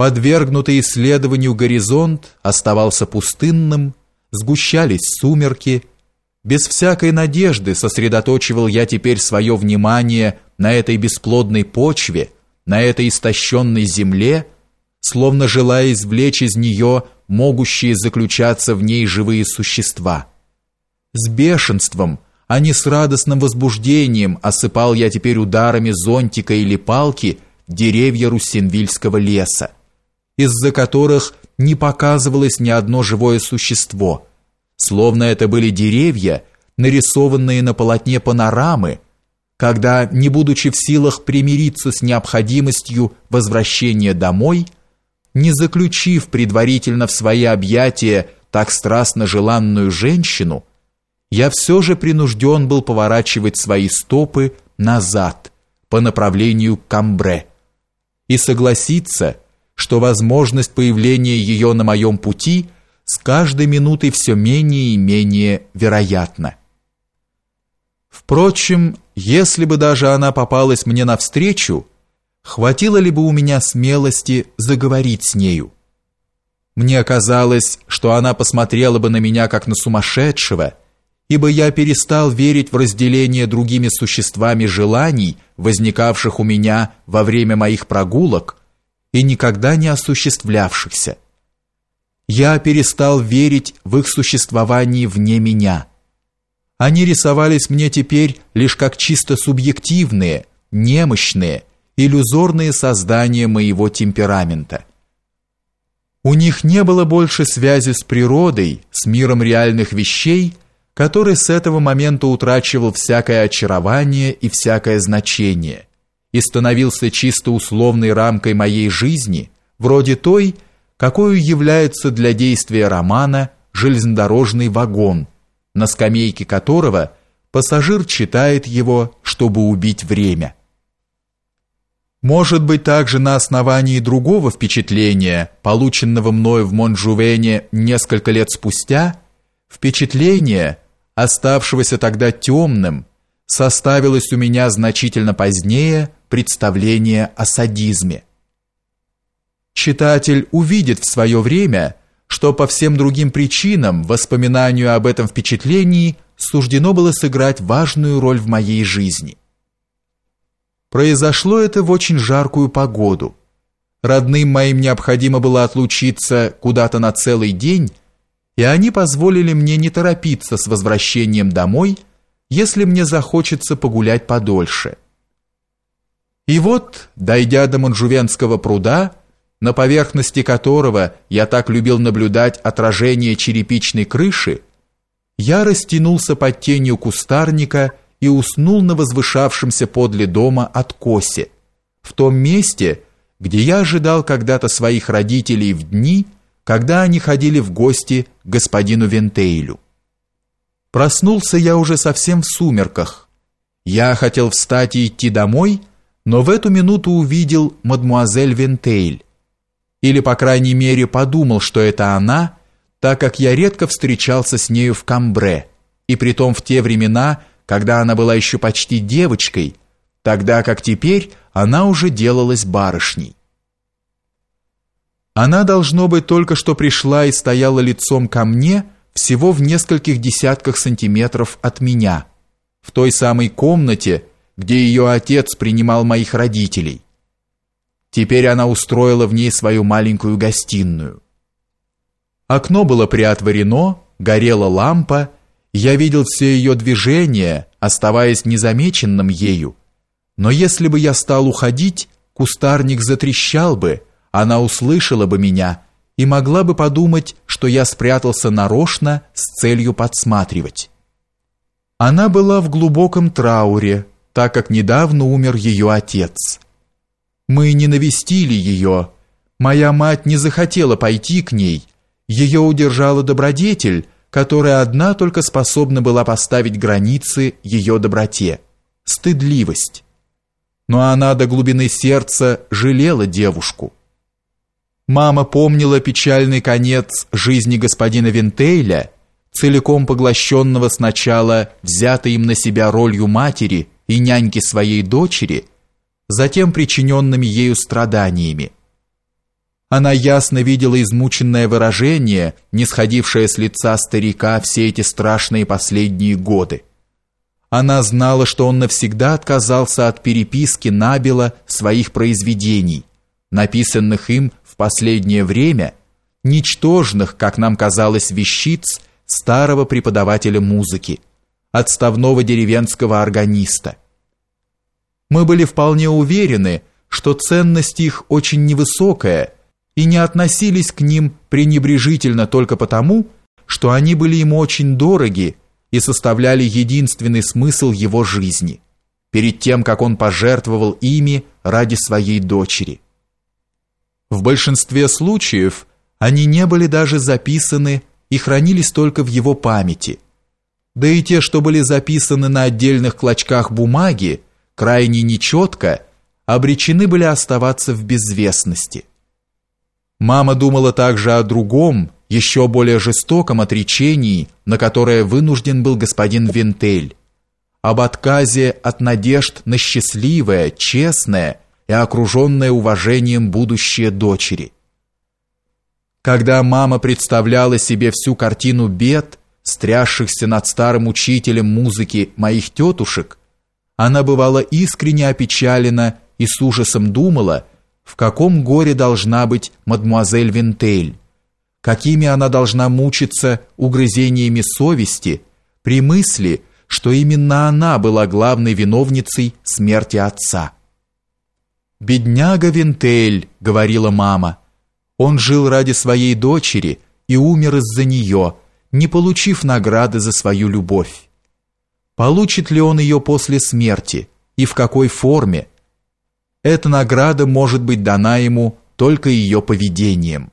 Подвергнутый исследованию горизонт оставался пустынным, сгущались сумерки. Без всякой надежды сосредоточивал я теперь свое внимание на этой бесплодной почве, на этой истощенной земле, словно желая извлечь из нее могущие заключаться в ней живые существа. С бешенством, а не с радостным возбуждением осыпал я теперь ударами зонтика или палки деревья Руссенвильского леса из-за которых не показывалось ни одно живое существо, словно это были деревья, нарисованные на полотне панорамы, когда, не будучи в силах примириться с необходимостью возвращения домой, не заключив предварительно в свои объятия так страстно желанную женщину, я все же принужден был поворачивать свои стопы назад по направлению к Камбре и согласиться, что возможность появления ее на моем пути с каждой минутой все менее и менее вероятна. Впрочем, если бы даже она попалась мне навстречу, хватило ли бы у меня смелости заговорить с нею? Мне казалось, что она посмотрела бы на меня как на сумасшедшего, ибо я перестал верить в разделение другими существами желаний, возникавших у меня во время моих прогулок, и никогда не осуществлявшихся. Я перестал верить в их существование вне меня. Они рисовались мне теперь лишь как чисто субъективные, немощные, иллюзорные создания моего темперамента. У них не было больше связи с природой, с миром реальных вещей, который с этого момента утрачивал всякое очарование и всякое значение и становился чисто условной рамкой моей жизни, вроде той, какой является для действия романа железнодорожный вагон, на скамейке которого пассажир читает его, чтобы убить время. Может быть, также на основании другого впечатления, полученного мною в Монжувене несколько лет спустя, впечатление, оставшегося тогда темным, составилось у меня значительно позднее – представление о садизме. Читатель увидит в свое время, что по всем другим причинам воспоминанию об этом впечатлении суждено было сыграть важную роль в моей жизни. Произошло это в очень жаркую погоду. Родным моим необходимо было отлучиться куда-то на целый день, и они позволили мне не торопиться с возвращением домой, если мне захочется погулять подольше. И вот, дойдя до Манжувенского пруда, на поверхности которого я так любил наблюдать отражение черепичной крыши, я растянулся под тенью кустарника и уснул на возвышавшемся подле дома откосе, в том месте, где я ожидал когда-то своих родителей в дни, когда они ходили в гости к господину Вентейлю. Проснулся я уже совсем в сумерках. Я хотел встать и идти домой, но в эту минуту увидел мадмуазель Вентейль. Или, по крайней мере, подумал, что это она, так как я редко встречался с нею в Камбре, и притом в те времена, когда она была еще почти девочкой, тогда как теперь она уже делалась барышней. Она, должно быть, только что пришла и стояла лицом ко мне всего в нескольких десятках сантиметров от меня, в той самой комнате, где ее отец принимал моих родителей. Теперь она устроила в ней свою маленькую гостиную. Окно было приотворено, горела лампа, я видел все ее движения, оставаясь незамеченным ею. Но если бы я стал уходить, кустарник затрещал бы, она услышала бы меня и могла бы подумать, что я спрятался нарочно с целью подсматривать. Она была в глубоком трауре, так как недавно умер ее отец. Мы не навестили ее. Моя мать не захотела пойти к ней. Ее удержала добродетель, которая одна только способна была поставить границы ее доброте стыдливость. Но она до глубины сердца жалела девушку. Мама помнила печальный конец жизни господина Винтейля, целиком поглощенного сначала взятой им на себя ролью матери и няньки своей дочери, затем причиненными ею страданиями. Она ясно видела измученное выражение, не сходившее с лица старика все эти страшные последние годы. Она знала, что он навсегда отказался от переписки Набила своих произведений, написанных им в последнее время, ничтожных, как нам казалось, вещиц старого преподавателя музыки, отставного деревенского органиста. Мы были вполне уверены, что ценность их очень невысокая – и не относились к ним пренебрежительно только потому, что они были ему очень дороги и составляли единственный смысл его жизни, перед тем, как он пожертвовал ими ради своей дочери. В большинстве случаев они не были даже записаны и хранились только в его памяти, да и те, что были записаны на отдельных клочках бумаги, крайне нечетко, обречены были оставаться в безвестности. Мама думала также о другом, еще более жестоком отречении, на которое вынужден был господин Винтель, об отказе от надежд на счастливое, честное и окруженное уважением будущее дочери. Когда мама представляла себе всю картину бед, стрясшихся над старым учителем музыки моих тетушек, она бывала искренне опечалена и с ужасом думала, в каком горе должна быть мадмуазель Винтель, какими она должна мучиться угрызениями совести при мысли, что именно она была главной виновницей смерти отца. «Бедняга Винтель», — говорила мама, — «он жил ради своей дочери и умер из-за нее, не получив награды за свою любовь. Получит ли он ее после смерти и в какой форме, эта награда может быть дана ему только ее поведением.